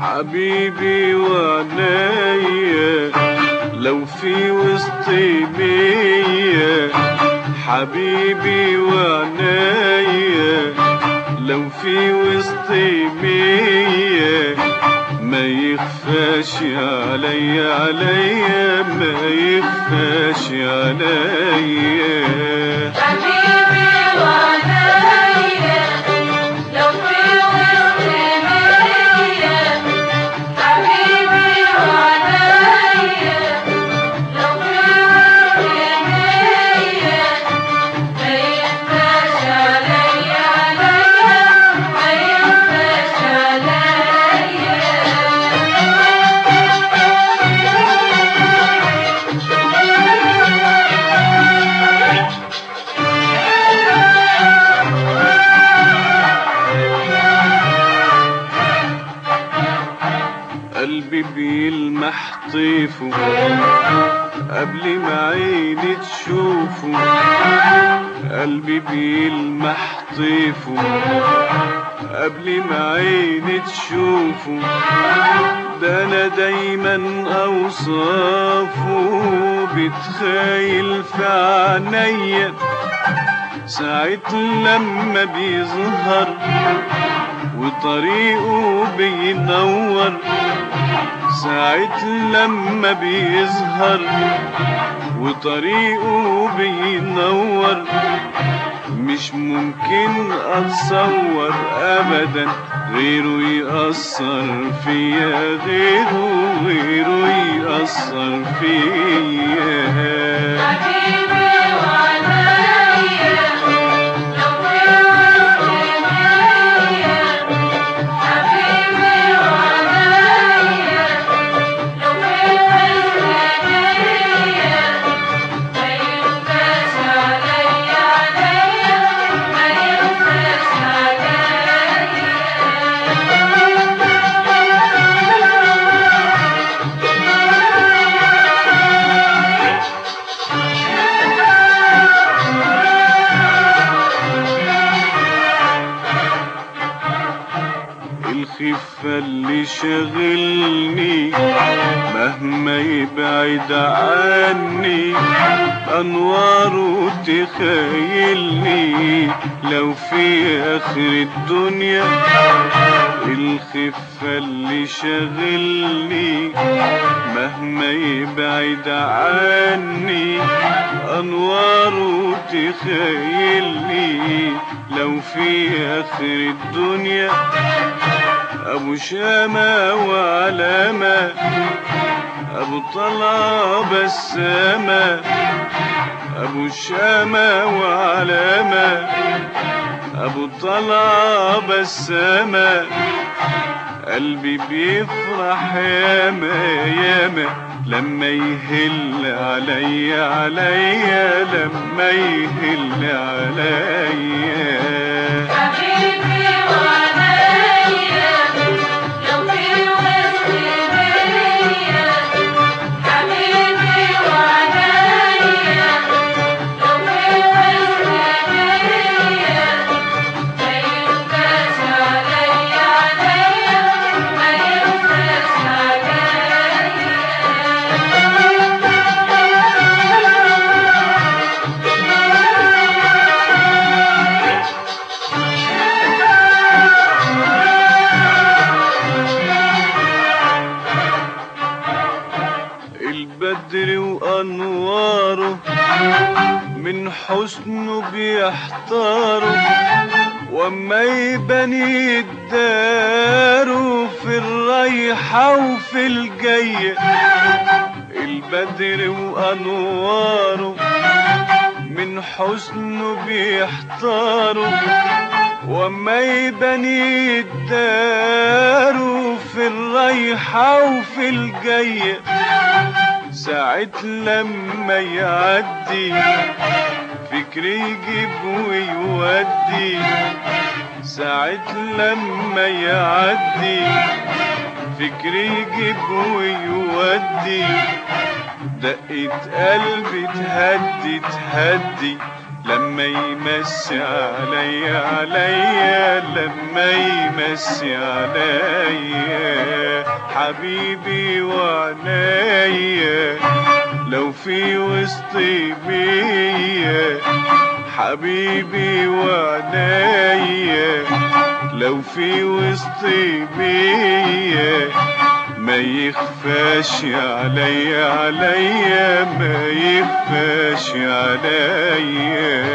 حبيبي وعنايا لو في وسطي مية حبيبي وعنايا لو في وسطي مية ما يخفاش عليا عليا ما يخفاش عليا بيلمح طيفه قبل ما عيني تشوفه. قلبي بيلمح طيفه قبل ما عيني تشوفه. ده أنا دايما أوصافه بتخيل في عينيا. ساعة لما بيظهر وطريقه بينور ساعة لما بيظهر وطريقه بينور. مش ممكن أتصور ابدا غيره يأثر فيا غيره غيره يأثر فيا. الخفة اللي شغلني مهما يبعد عني أنواره تخيلني. لو في آخر الدنيا الخفة اللي شغلني مهما يبعد عني أنواره تخيلني. لو في آخر الدنيا أبو شامة وعلامة أبو طلع بسامة أبو شامة وعلامة أبو طلع بسامة قلبي بيفرح ياما ياما لما يهل عليا عليا لما يهل عليا. من حسنه بيحتاروا وما يبني الدار في الرايحة وفي الجاية البدر وأنواره من حسنه بيحتاروا وما يبني الدار في الرايحة وفي الجاية ساعة لما يعدي فكري يجيب ويودي ساعة لما يعدي. فكري يجيب ويودي دقة قلبي تهدي تهدي. لما يمسي عليا عليا لما يمسي عليا حبيبي وعنايا لو في وسطي بيا حبيبي وعنايا لو في وسطي بيا ما يخفاش عليا عليا ما يخفاش عليا